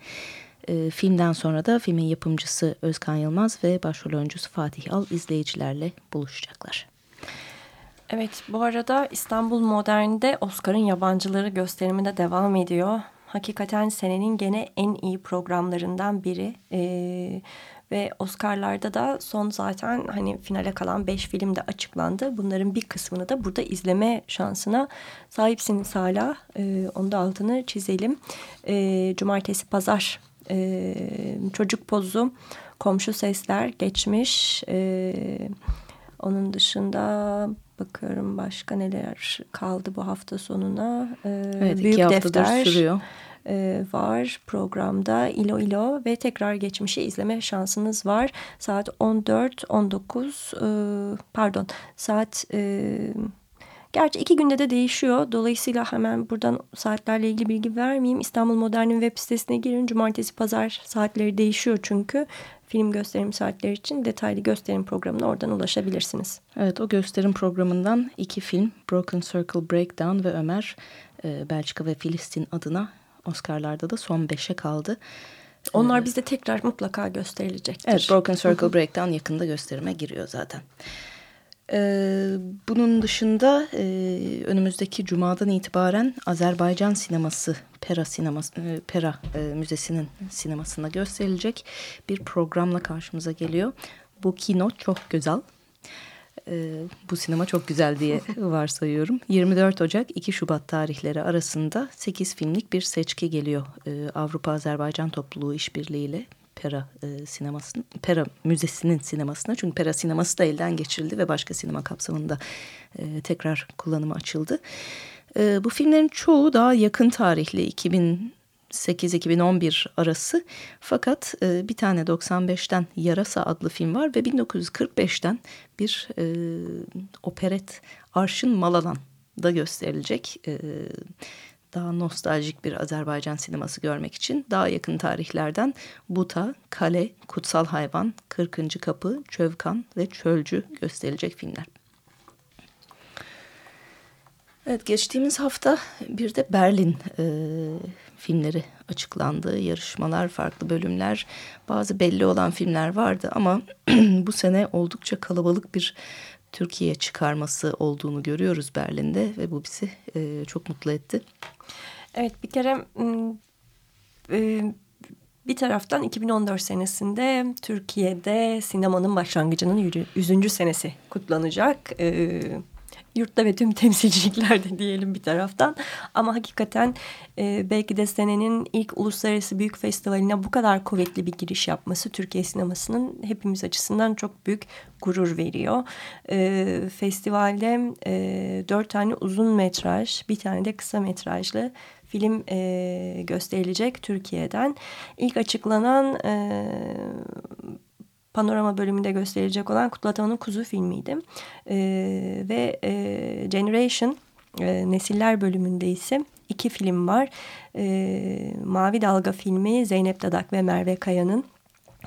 S2: E, filmden sonra da filmin yapımcısı Özkan Yılmaz ve başrol oyuncusu Fatih Al izleyicilerle buluşacaklar.
S3: Evet bu arada İstanbul Modern'de Oscar'ın yabancıları gösterimi de devam ediyor. Hakikaten senenin gene en iyi programlarından biri. Ee, ve Oscar'larda da son zaten hani finale kalan beş film de açıklandı. Bunların bir kısmını da burada izleme şansına sahipsiniz hala. Ee, onu da altını çizelim. Ee, Cumartesi, pazar e, çocuk pozu, komşu sesler geçmiş. Ee, onun dışında bakıyorum başka neler kaldı bu hafta sonuna.
S2: Ee, evet Büyük iki haftadır defter. sürüyor
S3: e, var programda İlo İlo ve tekrar geçmişi izleme şansınız var. Saat 14-19 e, pardon saat e, gerçi iki günde de değişiyor. Dolayısıyla hemen buradan saatlerle ilgili bilgi vermeyeyim. İstanbul Modern'in web sitesine girin. Cumartesi pazar saatleri değişiyor çünkü film gösterim saatleri için detaylı gösterim programına oradan ulaşabilirsiniz.
S2: Evet o gösterim programından iki film Broken Circle Breakdown ve Ömer Belçika ve Filistin adına Oscar'larda da son beşe kaldı.
S3: Onlar ee, bizde tekrar mutlaka gösterilecektir.
S2: Evet Broken Circle Breakdown yakında gösterime giriyor zaten. Ee, bunun dışında e, önümüzdeki cumadan itibaren Azerbaycan sineması Pera sineması e, Pera e, Müzesi'nin sinemasında gösterilecek bir programla karşımıza geliyor. Bu kino çok güzel bu sinema çok güzel diye varsayıyorum. 24 Ocak 2 Şubat tarihleri arasında 8 filmlik bir seçki geliyor e, Avrupa Azerbaycan Topluluğu işbirliğiyle Pera e, sinemasının Pera Müzesi'nin sinemasına çünkü Pera sineması da elden geçirildi ve başka sinema kapsamında e, tekrar kullanıma açıldı. E, bu filmlerin çoğu daha yakın tarihli 2000 2008-2011 arası fakat e, bir tane 95'ten Yarasa adlı film var ve 1945'ten bir e, operet Arşın Malalan da gösterilecek. E, daha nostaljik bir Azerbaycan sineması görmek için daha yakın tarihlerden Buta, Kale, Kutsal Hayvan, Kırkıncı Kapı, Çövkan ve Çölcü gösterilecek filmler. Evet geçtiğimiz hafta bir de Berlin e, filmleri açıklandı. Yarışmalar, farklı bölümler, bazı belli olan filmler vardı ama bu sene oldukça kalabalık bir Türkiye çıkarması olduğunu görüyoruz Berlin'de ve bu bizi e, çok mutlu etti.
S3: Evet bir kere e, bir taraftan 2014 senesinde Türkiye'de sinemanın başlangıcının 100. senesi kutlanacak. E, yurtta ve tüm temsilciliklerde diyelim bir taraftan. Ama hakikaten e, belki de senenin ilk uluslararası büyük festivaline bu kadar kuvvetli bir giriş yapması Türkiye sinemasının hepimiz açısından çok büyük gurur veriyor. E, festivalde e, dört tane uzun metraj, bir tane de kısa metrajlı film e, gösterilecek Türkiye'den. İlk açıklanan e, panorama bölümünde gösterilecek olan Kutlu Kuzu filmiydi. E, ve e, Generation e, Nesiller bölümünde ise iki film var. E, Mavi Dalga filmi Zeynep Dadak ve Merve Kaya'nın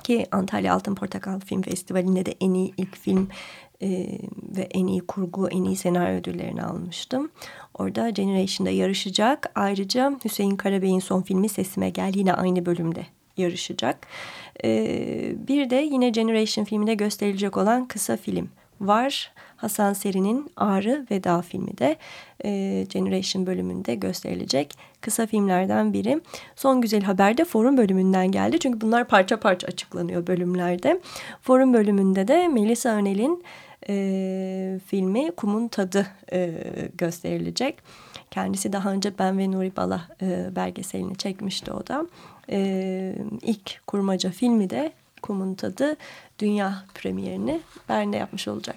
S3: ki Antalya Altın Portakal Film Festivali'nde de en iyi ilk film e, ve en iyi kurgu, en iyi senaryo ödüllerini almıştım. Orada Generation'da yarışacak. Ayrıca Hüseyin Karabey'in son filmi Sesime Gel yine aynı bölümde yarışacak. Ee, bir de yine Generation filminde gösterilecek olan kısa film var. Hasan Seri'nin Ağrı Veda filmi de e, Generation bölümünde gösterilecek kısa filmlerden biri. Son güzel haber de forum bölümünden geldi. Çünkü bunlar parça parça açıklanıyor bölümlerde. Forum bölümünde de Melisa Önel'in e, filmi Kumun Tadı e, gösterilecek. Kendisi daha önce Ben ve Nuri Bala e, belgeselini çekmişti o da e, ilk kurmaca filmi de Kumun Tadı dünya premierini Berlin'de yapmış olacak.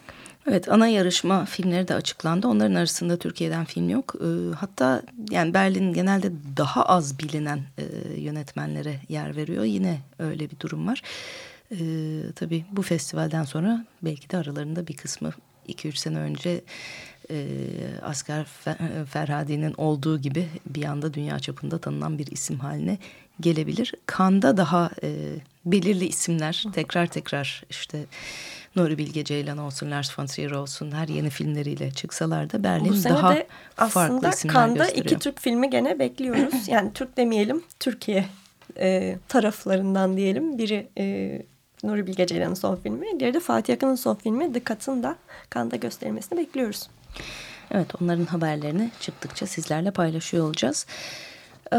S2: Evet ana yarışma filmleri de açıklandı. Onların arasında Türkiye'den film yok. E, hatta yani Berlin genelde daha az bilinen e, yönetmenlere yer veriyor. Yine öyle bir durum var. E, tabii bu festivalden sonra belki de aralarında bir kısmı 2-3 sene önce e, Asgar Ferhadi'nin olduğu gibi bir anda dünya çapında tanınan bir isim haline gelebilir. Kanda daha e, belirli isimler tekrar tekrar işte Nuri Bilge Ceylan olsun, Lars von Trier olsun her yeni filmleriyle çıksalar da Berlin daha de farklı isimler
S3: Kanda
S2: gösteriyor.
S3: iki Türk filmi gene bekliyoruz. yani Türk demeyelim, Türkiye e, taraflarından diyelim. Biri e, Nuri Bilge Ceylan'ın son filmi, diğeri de Fatih Akın'ın son filmi The Cut'ın da Kanda gösterilmesini bekliyoruz.
S2: Evet onların haberlerini çıktıkça sizlerle paylaşıyor olacağız. Ee,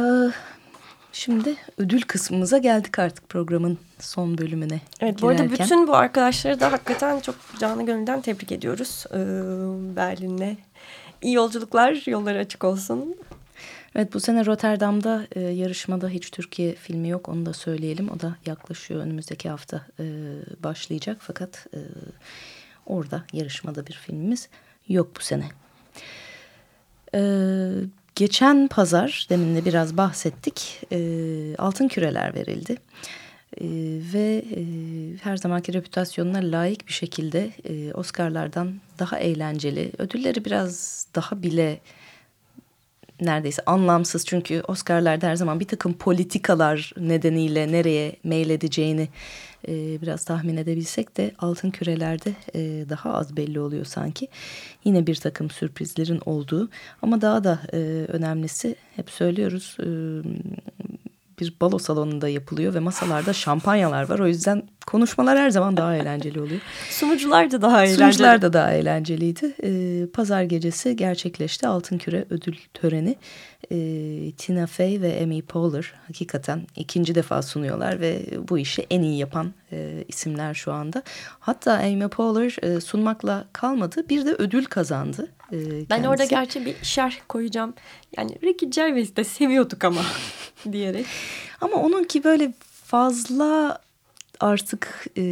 S2: şimdi ödül kısmımıza geldik artık programın son bölümüne
S3: Evet bu arada bütün bu arkadaşları da hakikaten çok canı gönülden tebrik ediyoruz. Ee, Berlin'le. İyi yolculuklar, yolları açık olsun.
S2: Evet bu sene Rotterdam'da e, yarışmada hiç Türkiye filmi yok onu da söyleyelim. O da yaklaşıyor önümüzdeki hafta e, başlayacak fakat e, orada yarışmada bir filmimiz yok bu sene. Ee, geçen pazar demin de biraz bahsettik e, altın küreler verildi. E, ve e, her zamanki reputasyonuna layık bir şekilde e, Oscar'lardan daha eğlenceli ödülleri biraz daha bile neredeyse anlamsız çünkü Oscar'larda her zaman bir takım politikalar nedeniyle nereye meyledeceğini e, biraz tahmin edebilsek de altın kürelerde e, daha az belli oluyor sanki. Yine bir takım sürprizlerin olduğu ama daha da e, önemlisi hep söylüyoruz e, bir balo salonunda yapılıyor ve masalarda şampanyalar var. O yüzden konuşmalar her zaman daha eğlenceli oluyor.
S3: Sunucular da daha eğlenceli.
S2: Sunucular da daha eğlenceliydi. Ee, Pazar gecesi gerçekleşti Altın Küre ödül töreni. Ee, Tina Fey ve Amy Poehler hakikaten ikinci defa sunuyorlar ve bu işi en iyi yapan e, isimler şu anda. Hatta Amy Poehler e, sunmakla kalmadı bir de ödül kazandı.
S3: E, ben orada gerçi bir şerh koyacağım. Yani Ricky Gervais de seviyorduk ama diyerek.
S2: Ama onunki böyle fazla artık e,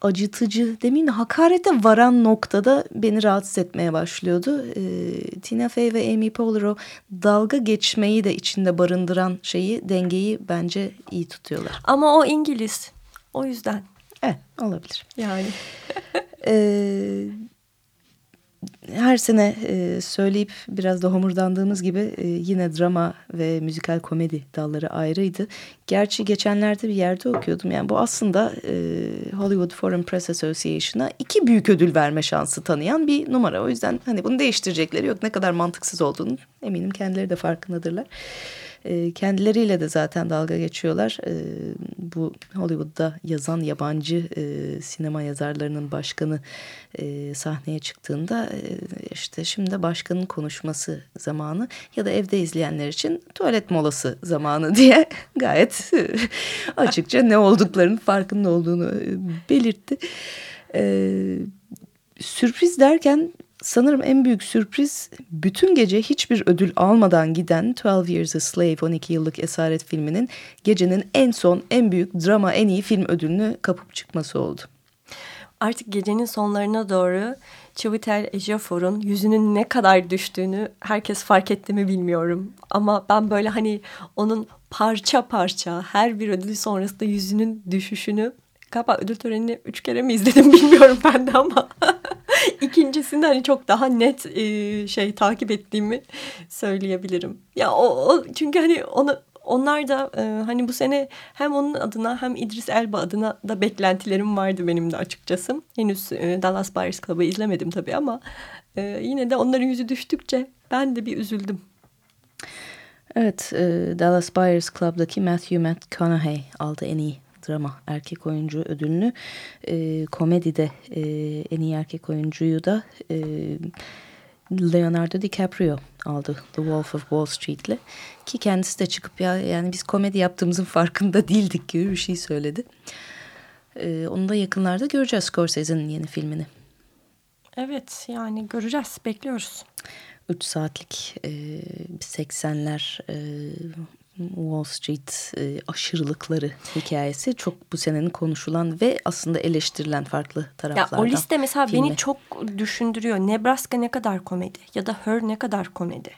S2: acıtıcı demin hakarete varan noktada beni rahatsız etmeye başlıyordu. E, Tina Fey ve Amy Poehler o dalga geçmeyi de içinde barındıran şeyi dengeyi bence iyi tutuyorlar.
S3: Ama o İngiliz o yüzden.
S2: Evet olabilir.
S3: Yani.
S2: e, her sene e, söyleyip biraz da homurdandığımız gibi e, yine drama ve müzikal komedi dalları ayrıydı. Gerçi geçenlerde bir yerde okuyordum. Yani bu aslında e, Hollywood Foreign Press Association'a iki büyük ödül verme şansı tanıyan bir numara. O yüzden hani bunu değiştirecekleri yok. Ne kadar mantıksız olduğunu eminim kendileri de farkındadırlar. E, kendileriyle de zaten dalga geçiyorlar. E, bu Hollywood'da yazan yabancı e, sinema yazarlarının başkanı e, sahneye çıktığında e, işte şimdi başkanın konuşması zamanı ya da evde izleyenler için tuvalet molası zamanı diye gayet açıkça ne olduklarının farkında olduğunu belirtti. E, sürpriz derken sanırım en büyük sürpriz bütün gece hiçbir ödül almadan giden 12 Years a Slave 12 yıllık esaret filminin gecenin en son en büyük drama en iyi film ödülünü kapıp çıkması oldu.
S3: Artık gecenin sonlarına doğru Chiwetel Ejiofor'un yüzünün ne kadar düştüğünü herkes fark etti mi bilmiyorum. Ama ben böyle hani onun parça parça her bir ödül sonrasında yüzünün düşüşünü galiba ödül törenini üç kere mi izledim bilmiyorum ben de ama ikincisinde hani çok daha net e, şey takip ettiğimi söyleyebilirim. Ya o, o çünkü hani onu onlar da e, hani bu sene hem onun adına hem İdris Elba adına da beklentilerim vardı benim de açıkçası. Henüz e, Dallas Buyers Club'ı izlemedim tabii ama e, yine de onların yüzü düştükçe ben de bir üzüldüm.
S2: Evet, e, Dallas Buyers Club'daki Matthew McConaughey aldı en iyi drama erkek oyuncu ödülünü. E, komedide e, en iyi erkek oyuncuyu da e, Leonardo DiCaprio aldı The Wolf of Wall Street'le. Ki kendisi de çıkıp ya yani biz komedi yaptığımızın farkında değildik gibi bir şey söyledi. E, onu da yakınlarda göreceğiz Scorsese'nin yeni filmini.
S3: Evet yani göreceğiz bekliyoruz.
S2: 3 saatlik e, 80'ler e, Wall Street e, aşırılıkları hikayesi çok bu senenin konuşulan ve aslında eleştirilen farklı taraflardan.
S3: Ya o liste mesela
S2: filmi.
S3: beni çok düşündürüyor. Nebraska ne kadar komedi ya da Her ne kadar komedi.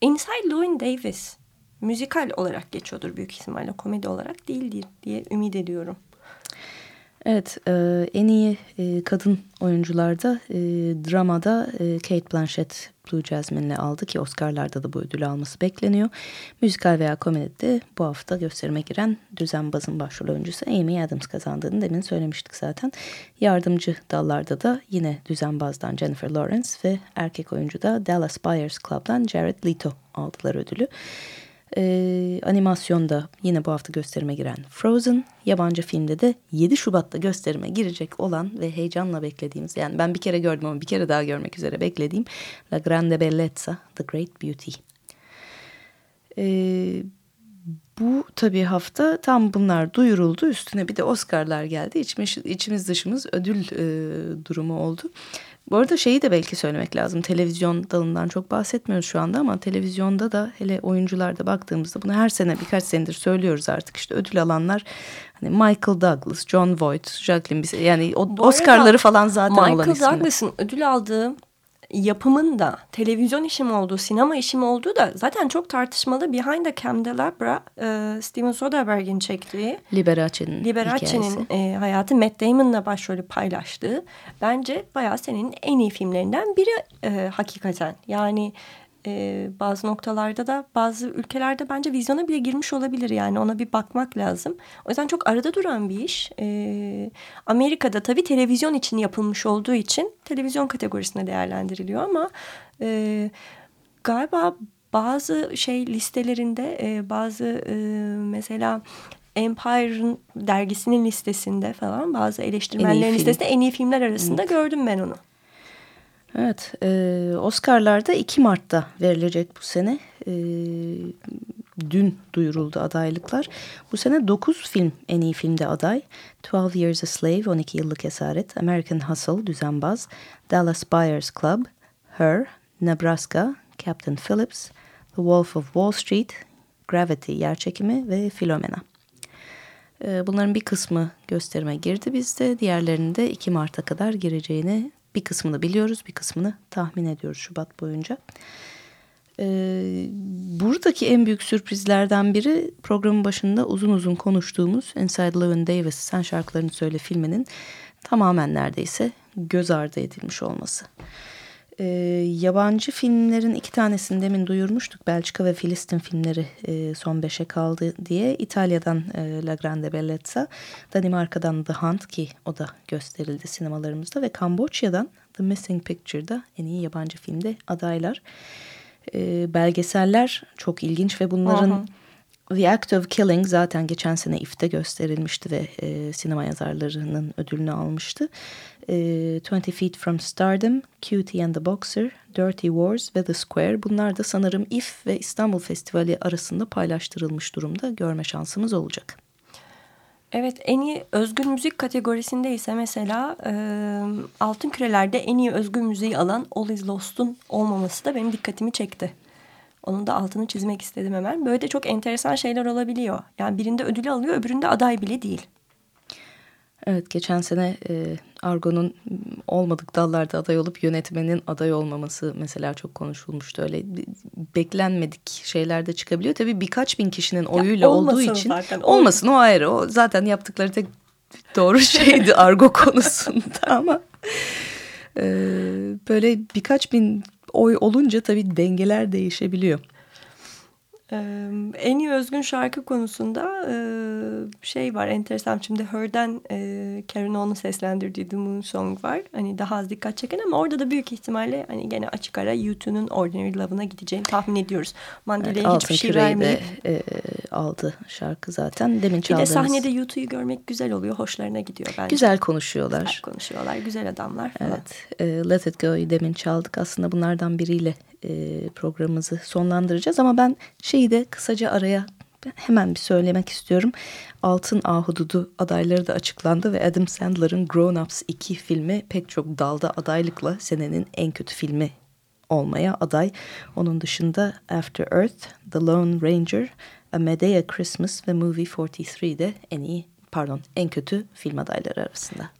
S3: Inside Llewyn Davis müzikal olarak geçiyordur büyük ihtimalle komedi olarak değildir diye ümit ediyorum.
S2: Evet, e, en iyi e, kadın oyuncularda e, dramada e, Kate Blanchett Blue Jasmine'le aldı ki Oscar'larda da bu ödülü alması bekleniyor. Müzikal veya komedide bu hafta gösterime giren düzenbazın başrol oyuncusu Amy Adams kazandığını demin söylemiştik zaten. Yardımcı dallarda da yine düzenbazdan Jennifer Lawrence ve erkek oyuncu da Dallas Buyers Club'dan Jared Leto aldılar ödülü. Ee, animasyonda yine bu hafta gösterime giren Frozen, yabancı filmde de 7 Şubat'ta gösterime girecek olan ve heyecanla beklediğimiz yani ben bir kere gördüm ama bir kere daha görmek üzere beklediğim La Grande Bellezza, The Great Beauty. Ee, bu tabii hafta tam bunlar duyuruldu üstüne bir de Oscar'lar geldi İçimiz, içimiz dışımız ödül e, durumu oldu. Bu arada şeyi de belki söylemek lazım. Televizyon dalından çok bahsetmiyoruz şu anda ama televizyonda da hele oyuncularda baktığımızda bunu her sene birkaç senedir söylüyoruz artık. İşte ödül alanlar hani Michael Douglas, John Voight, Jacqueline Bisset yani o, Oscar'ları falan zaten
S3: Michael
S2: olan
S3: Michael Douglas'ın ödül aldığı yapımın da televizyon işim olduğu, sinema işim olduğu da zaten çok tartışmalı. Behind the Candelabra, e, Steven Soderbergh'in çektiği
S2: Liberace'nin
S3: Liberace'nin e, hayatı Matt Damon'la başrolü paylaştığı bence bayağı senin en iyi filmlerinden biri e, hakikaten. Yani e, bazı noktalarda da bazı ülkelerde bence vizyona bile girmiş olabilir yani ona bir bakmak lazım. O yüzden çok arada duran bir iş. E, Amerika'da tabii televizyon için yapılmış olduğu için televizyon kategorisine değerlendiriliyor ama e, galiba bazı şey listelerinde e, bazı e, mesela Empire'ın dergisinin listesinde falan bazı eleştirmenlerin listesinde en iyi filmler arasında evet. gördüm ben onu.
S2: Evet, e, Oscar'larda 2 Mart'ta verilecek bu sene. E, dün duyuruldu adaylıklar. Bu sene 9 film en iyi filmde aday. 12 Years a Slave, 12 yıllık esaret, American Hustle, düzenbaz, Dallas Buyers Club, Her, Nebraska, Captain Phillips, The Wolf of Wall Street, Gravity, Yerçekimi ve Philomena. Bunların bir kısmı gösterime girdi bizde. Diğerlerinin de 2 Mart'a kadar gireceğini bir kısmını biliyoruz, bir kısmını tahmin ediyoruz Şubat boyunca. Ee, buradaki en büyük sürprizlerden biri programın başında uzun uzun konuştuğumuz Inside Llewyn Davis Sen Şarkılarını Söyle filminin tamamen neredeyse göz ardı edilmiş olması. E, yabancı filmlerin iki tanesini demin duyurmuştuk. Belçika ve Filistin filmleri e, son beşe kaldı diye. İtalya'dan e, La Grande Bellezza, Danimarka'dan The Hunt ki o da gösterildi sinemalarımızda ve Kamboçya'dan The Missing Picture'da en iyi yabancı filmde adaylar. E, belgeseller çok ilginç ve bunların... Aha. The Act of Killing zaten geçen sene IF'te gösterilmişti ve e, sinema yazarlarının ödülünü almıştı. E, 20 Feet from Stardom, Cutie and the Boxer, Dirty Wars ve The Square bunlar da sanırım IF ve İstanbul Festivali arasında paylaştırılmış durumda görme şansımız olacak.
S3: Evet en iyi özgün müzik kategorisinde ise mesela e, Altın Küreler'de en iyi özgün müziği alan All Is Lost'un olmaması da benim dikkatimi çekti. Onun da altını çizmek istedim hemen. Böyle de çok enteresan şeyler olabiliyor. Yani birinde ödülü alıyor öbüründe aday bile değil.
S2: Evet geçen sene e, Argo'nun olmadık dallarda aday olup yönetmenin aday olmaması mesela çok konuşulmuştu. Öyle beklenmedik şeyler de çıkabiliyor. Tabii birkaç bin kişinin oyuyla ya, olduğu için zaten, olmasın o ayrı. O zaten yaptıkları tek doğru şeydi Argo konusunda ama e, böyle birkaç bin oy olunca tabii dengeler değişebiliyor.
S3: Ee, en iyi özgün şarkı konusunda e, şey var enteresan şimdi Her'den e, Karen O'nun seslendirdiği The Moon Song var. Hani daha az dikkat çeken ama orada da büyük ihtimalle hani gene açık ara U2'nun Ordinary Love'ına gideceğini tahmin ediyoruz. Mandala'ya evet, hiçbir şey vermeyip.
S2: De, e, aldı şarkı zaten. Demin çaldığımız.
S3: Bir de sahnede U2'yu görmek güzel oluyor. Hoşlarına gidiyor bence.
S2: Güzel konuşuyorlar.
S3: Güzel konuşuyorlar. Güzel adamlar falan.
S2: Evet. E, Let It Go'yu demin çaldık. Aslında bunlardan biriyle e, programımızı sonlandıracağız. Ama ben şeyi de kısaca araya hemen bir söylemek istiyorum. Altın Ahududu adayları da açıklandı ve Adam Sandler'ın Grown Ups 2 filmi pek çok dalda adaylıkla senenin en kötü filmi olmaya aday. Onun dışında After Earth, The Lone Ranger, A Medea Christmas ve Movie 43 de en iyi pardon en kötü film adayları arasında.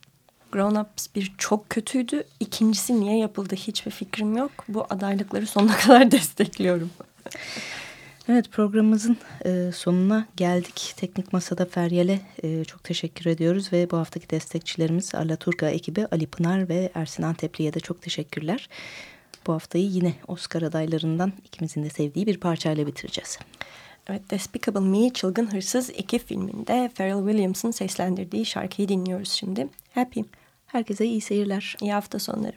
S6: Grown Ups bir çok kötüydü. İkincisi niye yapıldı hiçbir fikrim yok. Bu adaylıkları sonuna kadar destekliyorum.
S2: Evet programımızın e, sonuna geldik. Teknik Masa'da Feryal'e e, çok teşekkür ediyoruz ve bu haftaki destekçilerimiz Alaturka ekibi Ali Pınar ve Ersin Antepli'ye de çok teşekkürler. Bu haftayı yine Oscar adaylarından ikimizin de sevdiği bir parçayla bitireceğiz.
S6: Evet, Despicable Me, Çılgın Hırsız 2 filminde Pharrell Williams'ın seslendirdiği şarkıyı dinliyoruz şimdi. Happy.
S2: Herkese iyi seyirler.
S6: İyi hafta sonları.